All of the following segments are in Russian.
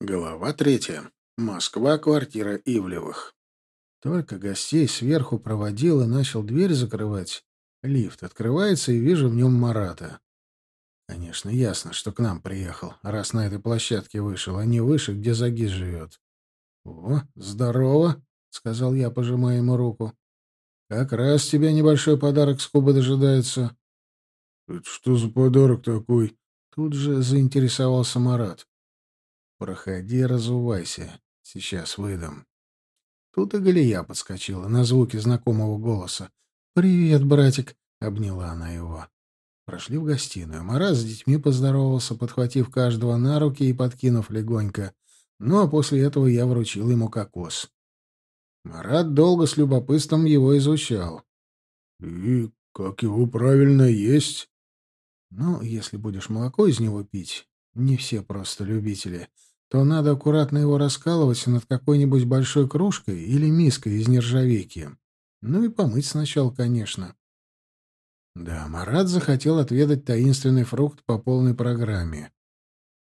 Глава третья. Москва, квартира Ивлевых. Только гостей сверху проводил и начал дверь закрывать. Лифт открывается, и вижу в нем Марата. Конечно, ясно, что к нам приехал, раз на этой площадке вышел, а не выше, где Загиз живет. — О, здорово, — сказал я, пожимая ему руку. — Как раз тебя небольшой подарок с Кубы дожидается. — Это что за подарок такой? Тут же заинтересовался Марат. «Проходи, разувайся. Сейчас выдам». Тут и Галия подскочила на звуки знакомого голоса. «Привет, братик!» — обняла она его. Прошли в гостиную. Марат с детьми поздоровался, подхватив каждого на руки и подкинув легонько. Ну, а после этого я вручил ему кокос. Марат долго с любопытством его изучал. «И как его правильно есть?» «Ну, если будешь молоко из него пить, не все просто любители, то надо аккуратно его раскалывать над какой-нибудь большой кружкой или миской из нержавейки. Ну и помыть сначала, конечно. Да, Марат захотел отведать таинственный фрукт по полной программе.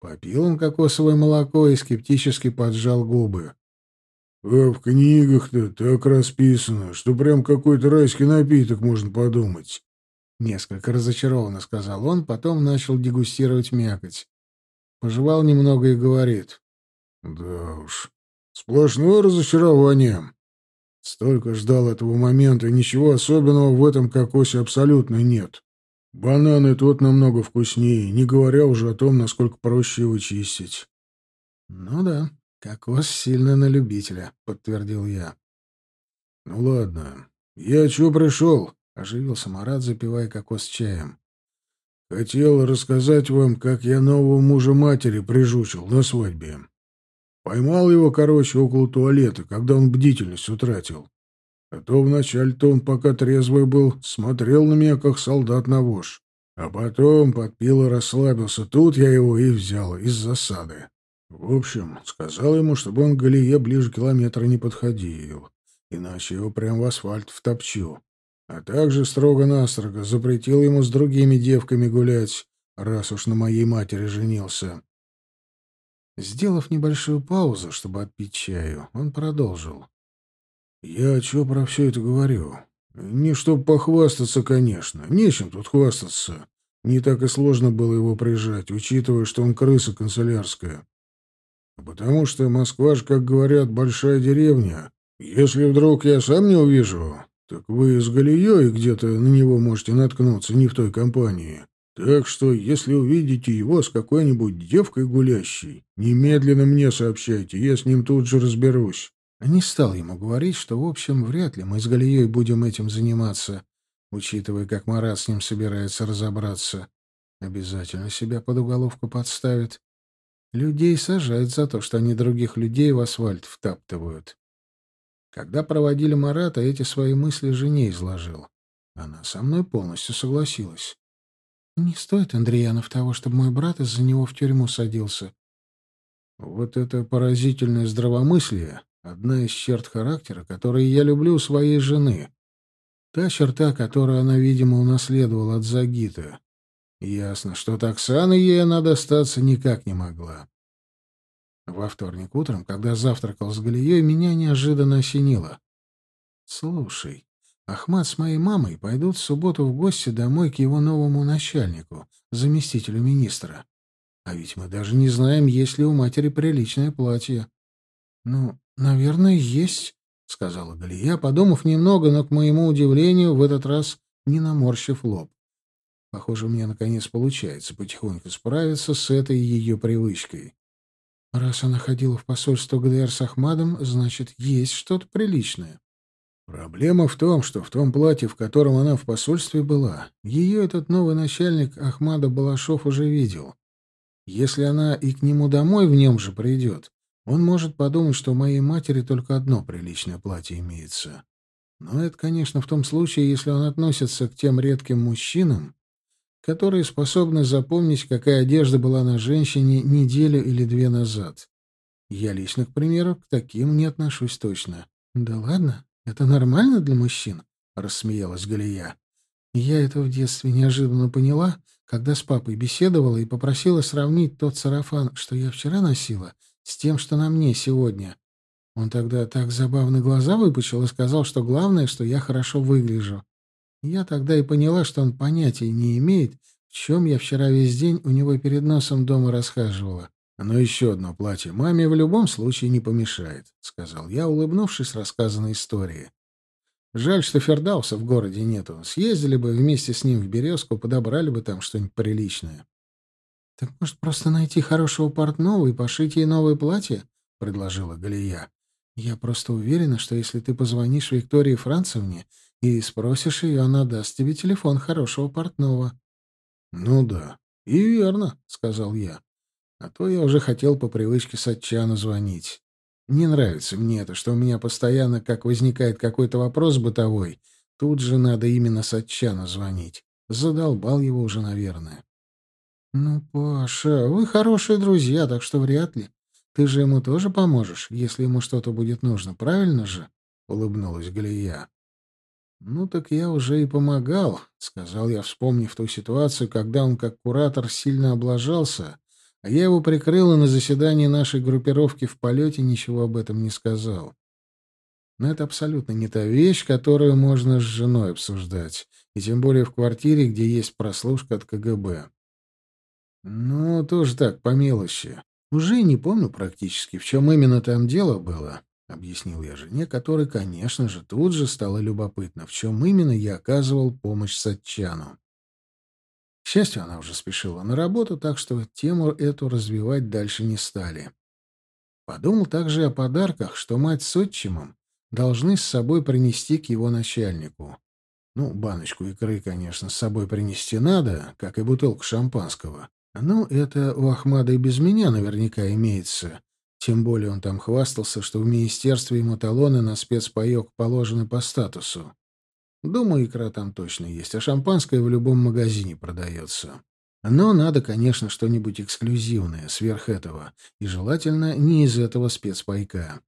Попил он кокосовое молоко и скептически поджал губы. — А в книгах-то так расписано, что прям какой-то райский напиток можно подумать. Несколько разочарованно сказал он, потом начал дегустировать мякоть. Пожевал немного и говорит. Да уж, сплошное разочарование. Столько ждал этого момента, и ничего особенного в этом кокосе абсолютно нет. Бананы тут намного вкуснее, не говоря уже о том, насколько проще его чистить. — Ну да, кокос сильно на любителя, — подтвердил я. — Ну ладно, я чего пришел? — оживился Марат, запивая кокос чаем. Хотел рассказать вам, как я нового мужа матери прижучил на свадьбе. Поймал его, короче, около туалета, когда он бдительность утратил. А то вначале-то он, пока трезвый был, смотрел на меня, как солдат на вож. А потом подпил и расслабился. Тут я его и взял, из засады. В общем, сказал ему, чтобы он к Галие ближе километра не подходил, иначе его прям в асфальт втопчу а также строго-настрого запретил ему с другими девками гулять, раз уж на моей матери женился. Сделав небольшую паузу, чтобы отпить чаю, он продолжил. «Я чё про все это говорю? Не чтоб похвастаться, конечно. Нечем тут хвастаться. Не так и сложно было его прижать, учитывая, что он крыса канцелярская. Потому что Москва ж, как говорят, большая деревня. Если вдруг я сам не увижу, так вы с Галией где-то на него можете наткнуться, не в той компании. Так что, если увидите его с какой-нибудь девкой гулящей, немедленно мне сообщайте, я с ним тут же разберусь. Не стал ему говорить, что, в общем, вряд ли мы с Галией будем этим заниматься, учитывая, как Марат с ним собирается разобраться. Обязательно себя под уголовку подставит. Людей сажают за то, что они других людей в асфальт втаптывают. Когда проводили Марата, эти свои мысли жене изложил. Она со мной полностью согласилась. «Не стоит, Андреянов, того, чтобы мой брат из-за него в тюрьму садился». Вот это поразительное здравомыслие — одна из черт характера, которые я люблю у своей жены. Та черта, которую она, видимо, унаследовала от Загита. Ясно, что Оксаны ей она достаться никак не могла. Во вторник утром, когда завтракал с Галией, меня неожиданно осенило. «Слушай, Ахмат с моей мамой пойдут в субботу в гости домой к его новому начальнику, заместителю министра. А ведь мы даже не знаем, есть ли у матери приличное платье». «Ну, наверное, есть», — сказала Галия, подумав немного, но, к моему удивлению, в этот раз не наморщив лоб. Похоже, мне наконец получается потихоньку справиться с этой ее привычкой. Раз она ходила в посольство ГДР с Ахмадом, значит, есть что-то приличное. Проблема в том, что в том платье, в котором она в посольстве была, ее этот новый начальник Ахмада Балашов уже видел. Если она и к нему домой в нем же придет, он может подумать, что у моей матери только одно приличное платье имеется. Но это, конечно, в том случае, если он относится к тем редким мужчинам, которые способны запомнить, какая одежда была на женщине неделю или две назад. Я лично, к примеру, к таким не отношусь точно. «Да ладно, это нормально для мужчин?» — рассмеялась Галия. Я это в детстве неожиданно поняла, когда с папой беседовала и попросила сравнить тот сарафан, что я вчера носила, с тем, что на мне сегодня. Он тогда так забавно глаза выпучил и сказал, что главное, что я хорошо выгляжу. Я тогда и поняла, что он понятия не имеет, в чем я вчера весь день у него перед носом дома расхаживала. «Но еще одно платье маме в любом случае не помешает», — сказал я, улыбнувшись рассказанной истории. «Жаль, что Фердауса в городе нету. Съездили бы вместе с ним в Березку, подобрали бы там что-нибудь приличное». «Так, может, просто найти хорошего портного и пошить ей новое платье?» — предложила Галия. «Я просто уверена, что если ты позвонишь Виктории Францевне и спросишь ее, она даст тебе телефон хорошего портного». «Ну да, и верно», — сказал я. «А то я уже хотел по привычке Сатчану звонить. Не нравится мне это, что у меня постоянно, как возникает какой-то вопрос бытовой, тут же надо именно Сатчану звонить. Задолбал его уже, наверное». «Ну, Паша, вы хорошие друзья, так что вряд ли. Ты же ему тоже поможешь, если ему что-то будет нужно, правильно же?» — улыбнулась Галия. «Ну так я уже и помогал», — сказал я, вспомнив ту ситуацию, когда он как куратор сильно облажался, а я его прикрыл и на заседании нашей группировки в полете ничего об этом не сказал. Но это абсолютно не та вещь, которую можно с женой обсуждать, и тем более в квартире, где есть прослушка от КГБ. Ну, тоже так, по мелочи. Уже не помню практически, в чем именно там дело было. — объяснил я жене, которой, конечно же, тут же стало любопытно, в чем именно я оказывал помощь Сатчану. К счастью, она уже спешила на работу, так что тему эту развивать дальше не стали. Подумал также о подарках, что мать с отчимом должны с собой принести к его начальнику. Ну, баночку икры, конечно, с собой принести надо, как и бутылку шампанского. Ну, это у Ахмада и без меня наверняка имеется. Тем более он там хвастался, что в министерстве ему талоны на спецпаек положены по статусу. Думаю, икра там точно есть, а шампанское в любом магазине продается. Но надо, конечно, что-нибудь эксклюзивное, сверх этого, и желательно не из этого спецпайка.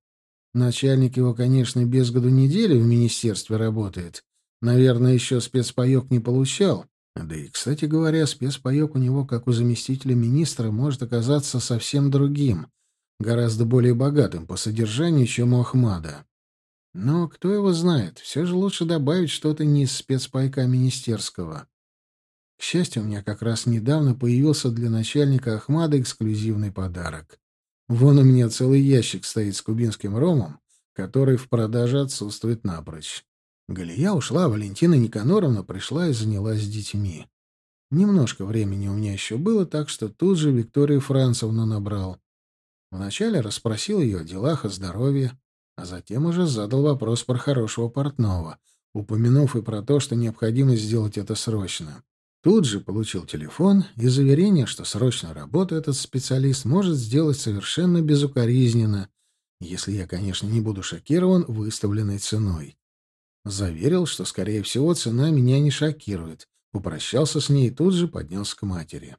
Начальник его, конечно, без году недели в министерстве работает. Наверное, еще спецпаек не получал. Да и, кстати говоря, спецпаек у него, как у заместителя министра, может оказаться совсем другим — гораздо более богатым по содержанию, чем у Ахмада. Но кто его знает, все же лучше добавить что-то не из спецпайка министерского. К счастью, у меня как раз недавно появился для начальника Ахмада эксклюзивный подарок. Вон у меня целый ящик стоит с кубинским ромом, который в продаже отсутствует напрочь. Галия ушла, Валентина Никаноровна пришла и занялась детьми. Немножко времени у меня еще было, так что тут же Викторию Францевну набрал. Вначале расспросил ее о делах, о здоровье, а затем уже задал вопрос про хорошего портного, упомянув и про то, что необходимо сделать это срочно. Тут же получил телефон и заверение, что срочно работу этот специалист может сделать совершенно безукоризненно, если я, конечно, не буду шокирован выставленной ценой. Заверил, что, скорее всего, цена меня не шокирует. Попрощался с ней и тут же поднялся к матери.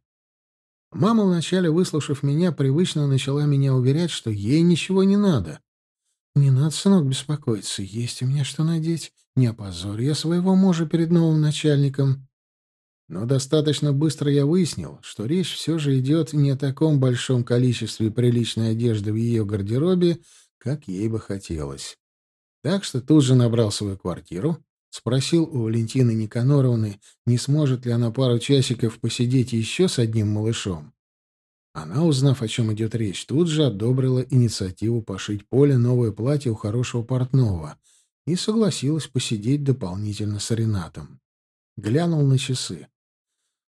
Мама, вначале выслушав меня, привычно начала меня уверять, что ей ничего не надо. «Не надо, сынок, беспокоиться. Есть у меня что надеть. Не опозорь я своего мужа перед новым начальником». Но достаточно быстро я выяснил, что речь все же идет не о таком большом количестве приличной одежды в ее гардеробе, как ей бы хотелось. Так что тут же набрал свою квартиру, Спросил у Валентины Никаноровны, не сможет ли она пару часиков посидеть еще с одним малышом. Она, узнав, о чем идет речь, тут же одобрила инициативу пошить Поле новое платье у хорошего портного и согласилась посидеть дополнительно с Ренатом. Глянул на часы.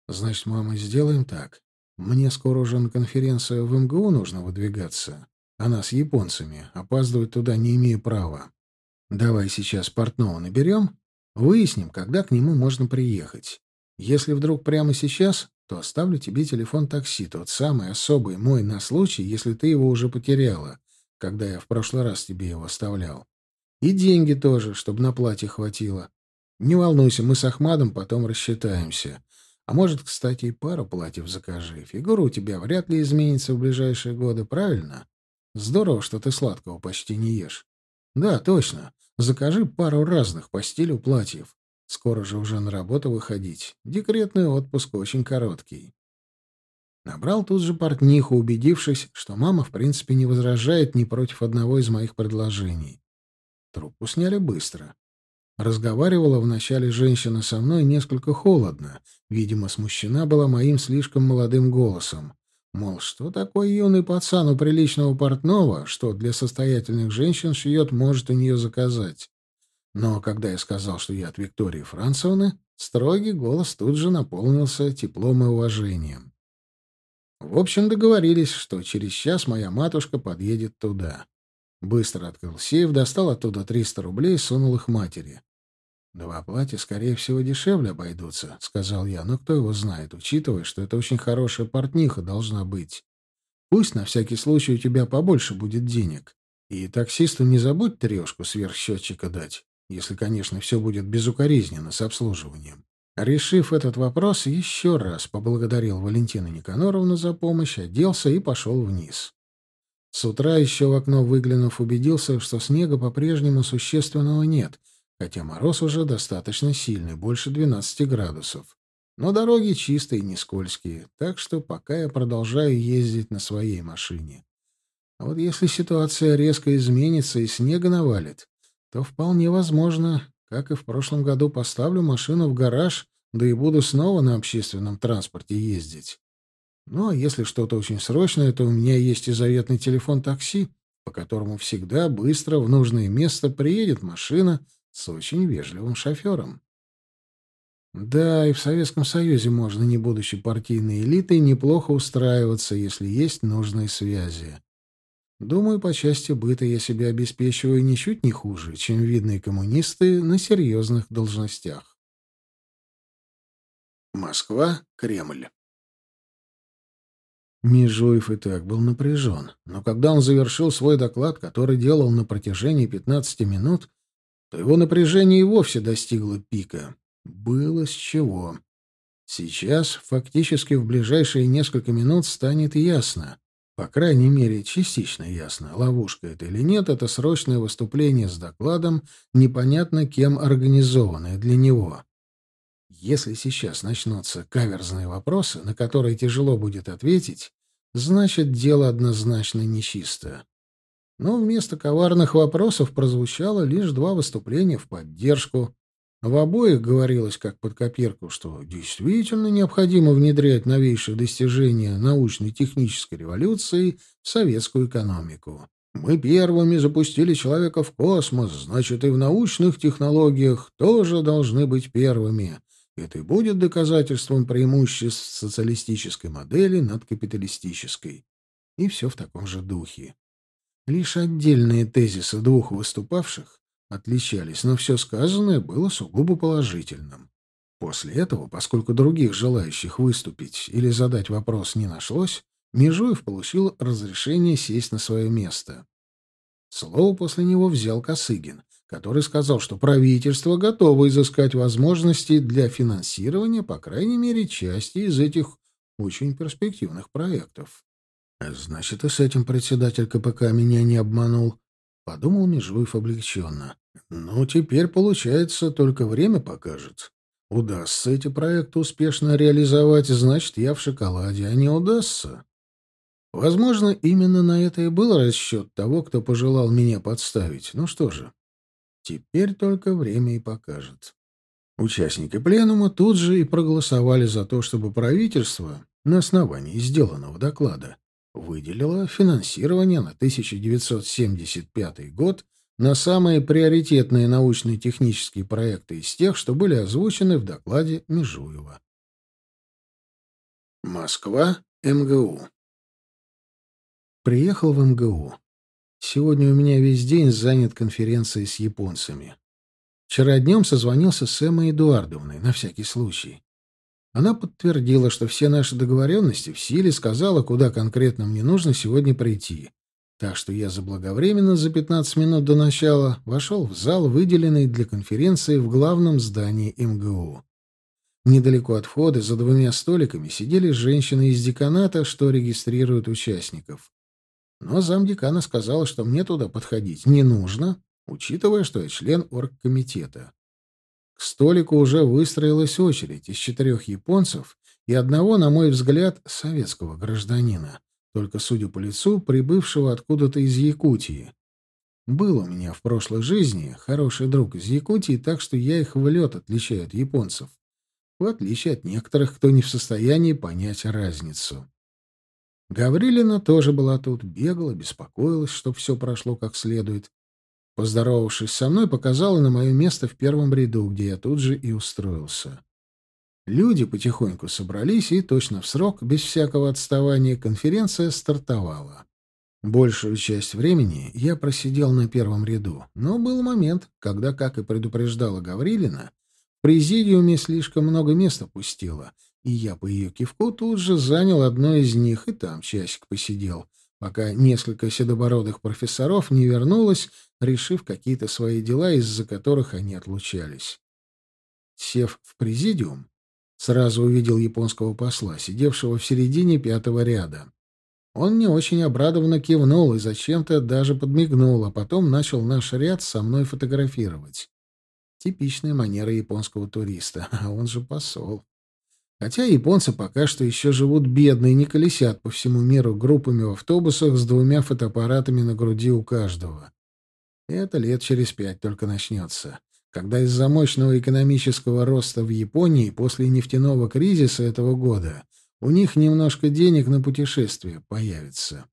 «Значит, мама, сделаем так. Мне скоро уже на конференцию в МГУ нужно выдвигаться. Она с японцами. Опаздывать туда не имею права. Давай сейчас портного наберем, Выясним, когда к нему можно приехать. Если вдруг прямо сейчас, то оставлю тебе телефон такси, тот самый особый мой на случай, если ты его уже потеряла, когда я в прошлый раз тебе его оставлял. И деньги тоже, чтобы на платье хватило. Не волнуйся, мы с Ахмадом потом рассчитаемся. А может, кстати, и пару платьев закажи. Фигура у тебя вряд ли изменится в ближайшие годы, правильно? Здорово, что ты сладкого почти не ешь. Да, точно. Закажи пару разных по стилю платьев. Скоро же уже на работу выходить. Декретный отпуск очень короткий. Набрал тут же портниху, убедившись, что мама, в принципе, не возражает ни против одного из моих предложений. Трубку сняли быстро. Разговаривала вначале женщина со мной несколько холодно. Видимо, смущена была моим слишком молодым голосом. Мол, что такой юный пацан у приличного портного, что для состоятельных женщин шьет, может у нее заказать. Но когда я сказал, что я от Виктории Францевны, строгий голос тут же наполнился теплом и уважением. В общем, договорились, что через час моя матушка подъедет туда. Быстро открыл сейф, достал оттуда 300 рублей и сунул их матери. «Два платья, скорее всего, дешевле обойдутся», — сказал я. «Но кто его знает, учитывая, что это очень хорошая портниха должна быть. Пусть на всякий случай у тебя побольше будет денег. И таксисту не забудь трешку сверх счетчика дать, если, конечно, все будет безукоризненно с обслуживанием». Решив этот вопрос, еще раз поблагодарил Валентину Никаноровну за помощь, оделся и пошел вниз. С утра еще в окно выглянув, убедился, что снега по-прежнему существенного нет — хотя мороз уже достаточно сильный, больше 12 градусов. Но дороги чистые, не скользкие, так что пока я продолжаю ездить на своей машине. А вот если ситуация резко изменится и снега навалит, то вполне возможно, как и в прошлом году, поставлю машину в гараж, да и буду снова на общественном транспорте ездить. Ну, а если что-то очень срочное, то у меня есть и заветный телефон такси, по которому всегда быстро в нужное место приедет машина, с очень вежливым шофером. Да, и в Советском Союзе можно, не будучи партийной элитой, неплохо устраиваться, если есть нужные связи. Думаю, по части быта я себя обеспечиваю ничуть не хуже, чем видные коммунисты на серьезных должностях. Москва, Кремль. Межуев и так был напряжен, но когда он завершил свой доклад, который делал на протяжении 15 минут, то его напряжение и вовсе достигло пика. Было с чего. Сейчас, фактически в ближайшие несколько минут, станет ясно. По крайней мере, частично ясно, ловушка это или нет, это срочное выступление с докладом, непонятно кем организованное для него. Если сейчас начнутся каверзные вопросы, на которые тяжело будет ответить, значит, дело однозначно нечисто но вместо коварных вопросов прозвучало лишь два выступления в поддержку. В обоих говорилось как под копирку, что действительно необходимо внедрять новейшие достижения научно-технической революции в советскую экономику. Мы первыми запустили человека в космос, значит, и в научных технологиях тоже должны быть первыми. Это и будет доказательством преимуществ социалистической модели над капиталистической. И все в таком же духе. Лишь отдельные тезисы двух выступавших отличались, но все сказанное было сугубо положительным. После этого, поскольку других желающих выступить или задать вопрос не нашлось, Межуев получил разрешение сесть на свое место. Слово после него взял Косыгин, который сказал, что правительство готово изыскать возможности для финансирования, по крайней мере, части из этих очень перспективных проектов. Значит, и с этим председатель КПК меня не обманул. Подумал Межуев облегченно. Ну, теперь, получается, только время покажет. Удастся эти проекты успешно реализовать, значит, я в шоколаде, а не удастся. Возможно, именно на это и был расчет того, кто пожелал меня подставить. Ну что же, теперь только время и покажет. Участники пленума тут же и проголосовали за то, чтобы правительство на основании сделанного доклада выделила финансирование на 1975 год на самые приоритетные научно-технические проекты из тех, что были озвучены в докладе Межуева. Москва, МГУ. Приехал в МГУ. Сегодня у меня весь день занят конференцией с японцами. Вчера днем созвонился с Эммой Эдуардовной, на всякий случай. Она подтвердила, что все наши договоренности в силе, сказала, куда конкретно мне нужно сегодня прийти. Так что я заблаговременно за 15 минут до начала вошел в зал, выделенный для конференции в главном здании МГУ. Недалеко от входа за двумя столиками сидели женщины из деканата, что регистрируют участников. Но замдекана сказала, что мне туда подходить не нужно, учитывая, что я член оргкомитета. К столику уже выстроилась очередь из четырех японцев и одного, на мой взгляд, советского гражданина, только, судя по лицу, прибывшего откуда-то из Якутии. Был у меня в прошлой жизни хороший друг из Якутии, так что я их в лед отличаю от японцев, в отличие от некоторых, кто не в состоянии понять разницу. Гаврилина тоже была тут, бегала, беспокоилась, чтобы все прошло как следует. Поздоровавшись со мной, показала на мое место в первом ряду, где я тут же и устроился. Люди потихоньку собрались, и точно в срок, без всякого отставания, конференция стартовала. Большую часть времени я просидел на первом ряду, но был момент, когда, как и предупреждала Гаврилина, в президиуме слишком много места пустило, и я по ее кивку тут же занял одно из них и там часик посидел, пока несколько седобородых профессоров не вернулось, решив какие-то свои дела, из-за которых они отлучались. Сев в президиум, Сразу увидел японского посла, сидевшего в середине пятого ряда. Он не очень обрадованно кивнул и зачем-то даже подмигнул, а потом начал наш ряд со мной фотографировать. Типичная манера японского туриста, а он же посол. Хотя японцы пока что еще живут бедно и не колесят по всему миру группами в автобусах с двумя фотоаппаратами на груди у каждого. Это лет через пять только начнется когда из-за мощного экономического роста в Японии после нефтяного кризиса этого года у них немножко денег на путешествие появится.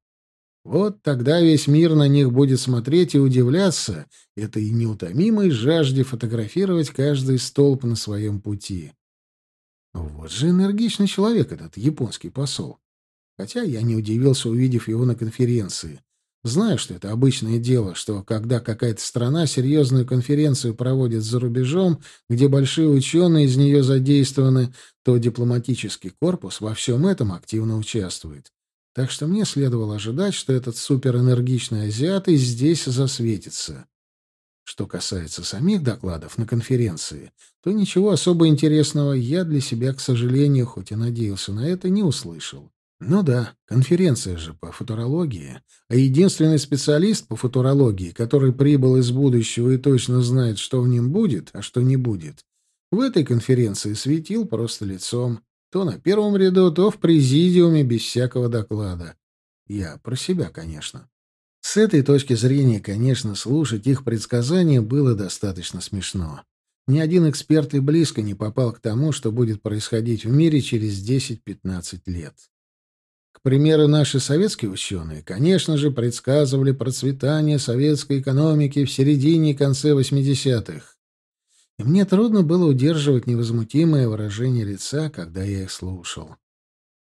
Вот тогда весь мир на них будет смотреть и удивляться этой неутомимой жажде фотографировать каждый столб на своем пути. Вот же энергичный человек этот японский посол. Хотя я не удивился, увидев его на конференции. Знаю, что это обычное дело, что когда какая-то страна серьезную конференцию проводит за рубежом, где большие ученые из нее задействованы, то дипломатический корпус во всем этом активно участвует. Так что мне следовало ожидать, что этот суперэнергичный азиат и здесь засветится. Что касается самих докладов на конференции, то ничего особо интересного я для себя, к сожалению, хоть и надеялся на это, не услышал. Ну да, конференция же по футурологии, а единственный специалист по футурологии, который прибыл из будущего и точно знает, что в нем будет, а что не будет, в этой конференции светил просто лицом, то на первом ряду, то в президиуме без всякого доклада. Я про себя, конечно. С этой точки зрения, конечно, слушать их предсказания было достаточно смешно. Ни один эксперт и близко не попал к тому, что будет происходить в мире через 10-15 лет. К примеру, наши советские ученые, конечно же, предсказывали процветание советской экономики в середине и конце 80-х. И мне трудно было удерживать невозмутимое выражение лица, когда я их слушал.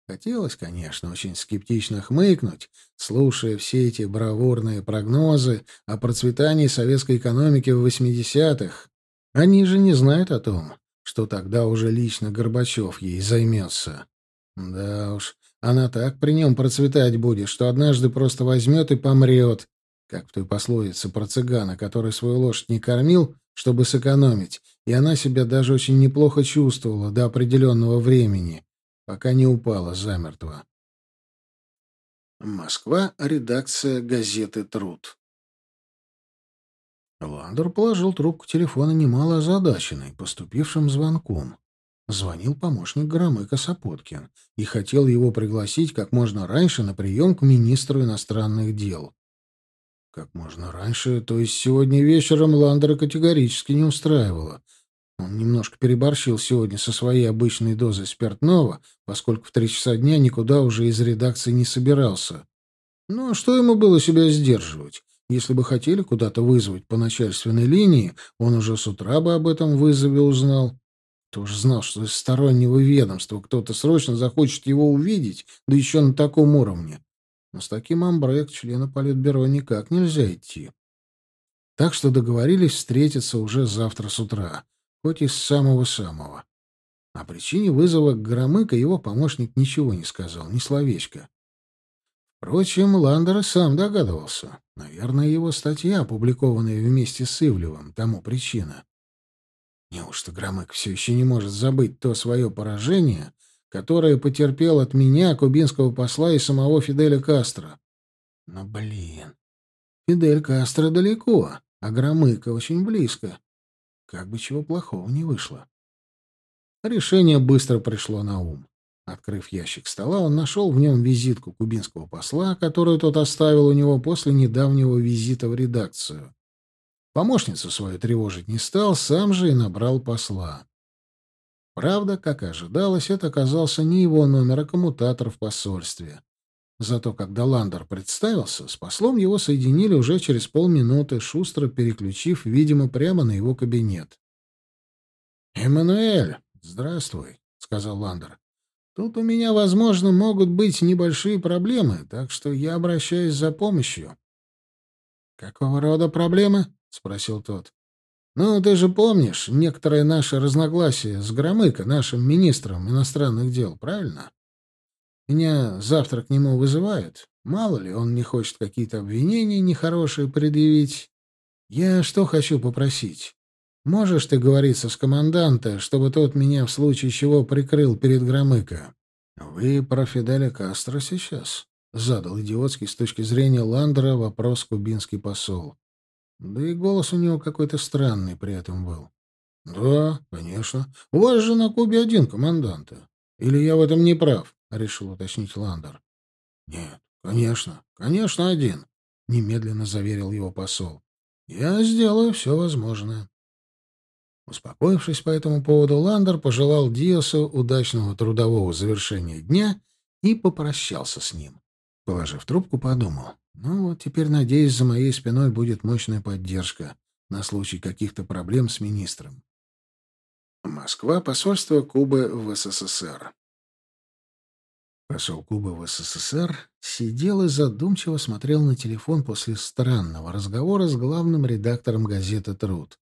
Хотелось, конечно, очень скептично хмыкнуть, слушая все эти бравурные прогнозы о процветании советской экономики в 80-х. Они же не знают о том, что тогда уже лично Горбачев ей займется. Да уж, она так при нем процветать будет, что однажды просто возьмет и помрет, как в той пословице про цыгана, который свою лошадь не кормил, чтобы сэкономить, и она себя даже очень неплохо чувствовала до определенного времени, пока не упала замертво. Москва. Редакция газеты «Труд». Ландер положил трубку телефона немало озадаченный поступившим звонком. Звонил помощник Громыка Сапоткин и хотел его пригласить как можно раньше на прием к министру иностранных дел. Как можно раньше, то есть сегодня вечером Ландера категорически не устраивало. Он немножко переборщил сегодня со своей обычной дозой спиртного, поскольку в три часа дня никуда уже из редакции не собирался. Ну, а что ему было себя сдерживать? Если бы хотели куда-то вызвать по начальственной линии, он уже с утра бы об этом вызове узнал. Тоже знал, что из стороннего ведомства кто-то срочно захочет его увидеть, да еще на таком уровне. Но с таким амбре к члену Политбюро никак нельзя идти. Так что договорились встретиться уже завтра с утра, хоть и с самого-самого. О причине вызова Громыка его помощник ничего не сказал, ни словечко. Впрочем, Ландер сам догадывался. Наверное, его статья, опубликованная вместе с Ивлевым, тому причина. Неужто Громык все еще не может забыть то свое поражение, которое потерпел от меня, кубинского посла и самого Фиделя Кастро? Но, блин, Фидель Кастро далеко, а Громыка очень близко. Как бы чего плохого не вышло. Решение быстро пришло на ум. Открыв ящик стола, он нашел в нем визитку кубинского посла, которую тот оставил у него после недавнего визита в редакцию. Помощницу свою тревожить не стал, сам же и набрал посла. Правда, как и ожидалось, это оказался не его номер, а коммутатор в посольстве. Зато когда Ландер представился, с послом его соединили уже через полминуты, шустро переключив, видимо, прямо на его кабинет. «Эммануэль, здравствуй», — сказал Ландер. «Тут у меня, возможно, могут быть небольшие проблемы, так что я обращаюсь за помощью». «Какого рода проблемы?» — спросил тот. «Ну, ты же помнишь некоторые наши разногласия с Громыко, нашим министром иностранных дел, правильно? Меня завтра к нему вызывают. Мало ли, он не хочет какие-то обвинения нехорошие предъявить. Я что хочу попросить? Можешь ты говориться с команданта, чтобы тот меня в случае чего прикрыл перед Громыко? Вы про Фиделя Кастро сейчас? Задал идиотский с точки зрения Ландера вопрос кубинский посол. Да и голос у него какой-то странный при этом был. «Да, конечно. У вас же на Кубе один команданта. Или я в этом не прав?» — решил уточнить Ландер. «Нет, конечно, конечно один», — немедленно заверил его посол. «Я сделаю все возможное». Успокоившись по этому поводу, Ландер пожелал Диосу удачного трудового завершения дня и попрощался с ним. Положив трубку, подумал. Ну вот теперь, надеюсь, за моей спиной будет мощная поддержка на случай каких-то проблем с министром. Москва, посольство Кубы в СССР. Посол Кубы в СССР сидел и задумчиво смотрел на телефон после странного разговора с главным редактором газеты «Труд».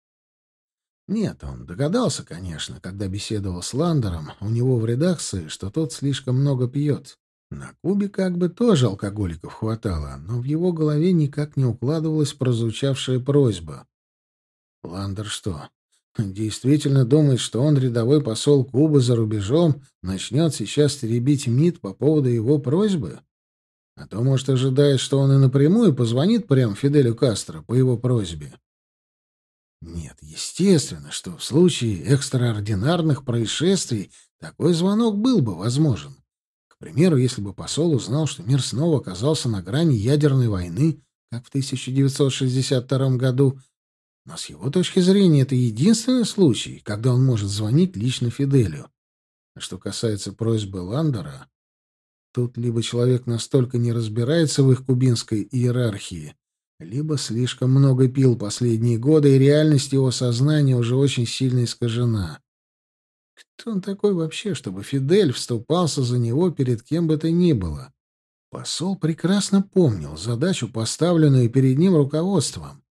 Нет, он догадался, конечно, когда беседовал с Ландером у него в редакции, что тот слишком много пьет. На Кубе как бы тоже алкоголиков хватало, но в его голове никак не укладывалась прозвучавшая просьба. Ландер что, действительно думает, что он, рядовой посол Кубы за рубежом, начнет сейчас теребить МИД по поводу его просьбы? А то, может, ожидает, что он и напрямую позвонит прямо Фиделю Кастро по его просьбе. Нет, естественно, что в случае экстраординарных происшествий такой звонок был бы возможен примеру, если бы посол узнал, что мир снова оказался на грани ядерной войны, как в 1962 году, но с его точки зрения это единственный случай, когда он может звонить лично Фиделю. А что касается просьбы Ландера, тут либо человек настолько не разбирается в их кубинской иерархии, либо слишком много пил последние годы, и реальность его сознания уже очень сильно искажена. Кто он такой вообще, чтобы Фидель вступался за него перед кем бы то ни было? Посол прекрасно помнил задачу, поставленную перед ним руководством.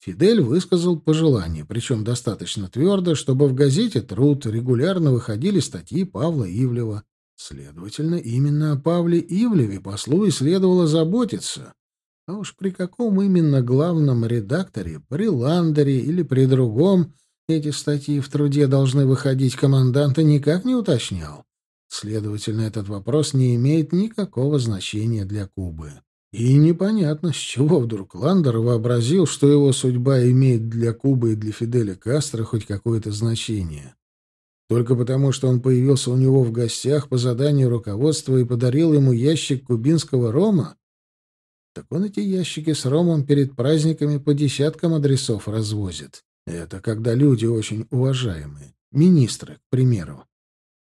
Фидель высказал пожелание, причем достаточно твердо, чтобы в газете «Труд» регулярно выходили статьи Павла Ивлева. Следовательно, именно о Павле Ивлеве послу и следовало заботиться. А уж при каком именно главном редакторе, при Ландере или при другом, эти статьи в труде должны выходить, команданта никак не уточнял. Следовательно, этот вопрос не имеет никакого значения для Кубы. И непонятно, с чего вдруг Ландер вообразил, что его судьба имеет для Кубы и для Фиделя Кастро хоть какое-то значение. Только потому, что он появился у него в гостях по заданию руководства и подарил ему ящик кубинского рома? Так он эти ящики с ромом перед праздниками по десяткам адресов развозит. Это когда люди очень уважаемые, министры, к примеру.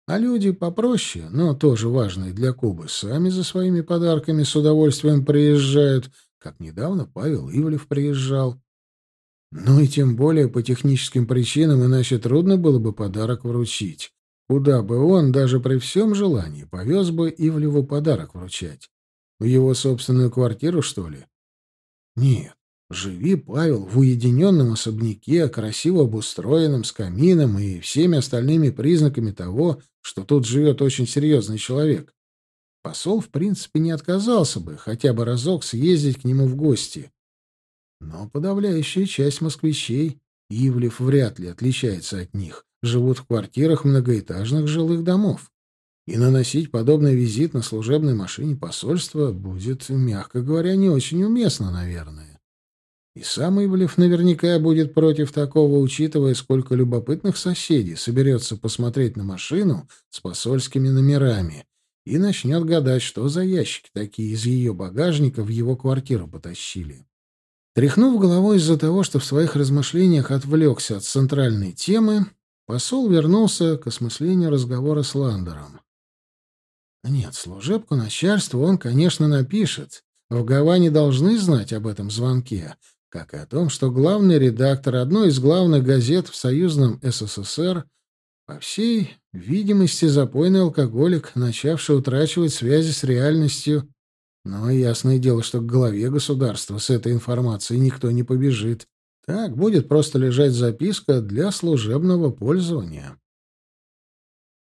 А люди попроще, но тоже важные для Кубы, сами за своими подарками с удовольствием приезжают, как недавно Павел Ивлев приезжал. Ну и тем более по техническим причинам, иначе трудно было бы подарок вручить. Куда бы он, даже при всем желании, повез бы Ивлеву подарок вручать? В его собственную квартиру, что ли? Нет, Живи, Павел, в уединенном особняке, красиво обустроенном, с камином и всеми остальными признаками того, что тут живет очень серьезный человек. Посол, в принципе, не отказался бы хотя бы разок съездить к нему в гости. Но подавляющая часть москвичей, Ивлев вряд ли отличается от них, живут в квартирах многоэтажных жилых домов. И наносить подобный визит на служебной машине посольства будет, мягко говоря, не очень уместно, наверное. И сам Ивлев наверняка будет против такого, учитывая, сколько любопытных соседей соберется посмотреть на машину с посольскими номерами и начнет гадать, что за ящики такие из ее багажника в его квартиру потащили. Тряхнув головой из-за того, что в своих размышлениях отвлекся от центральной темы, посол вернулся к осмыслению разговора с Ландером. Нет, служебку начальству он, конечно, напишет. В Гаване должны знать об этом звонке, как и о том, что главный редактор одной из главных газет в союзном СССР, по всей видимости, запойный алкоголик, начавший утрачивать связи с реальностью. Но ясное дело, что к главе государства с этой информацией никто не побежит. Так будет просто лежать записка для служебного пользования.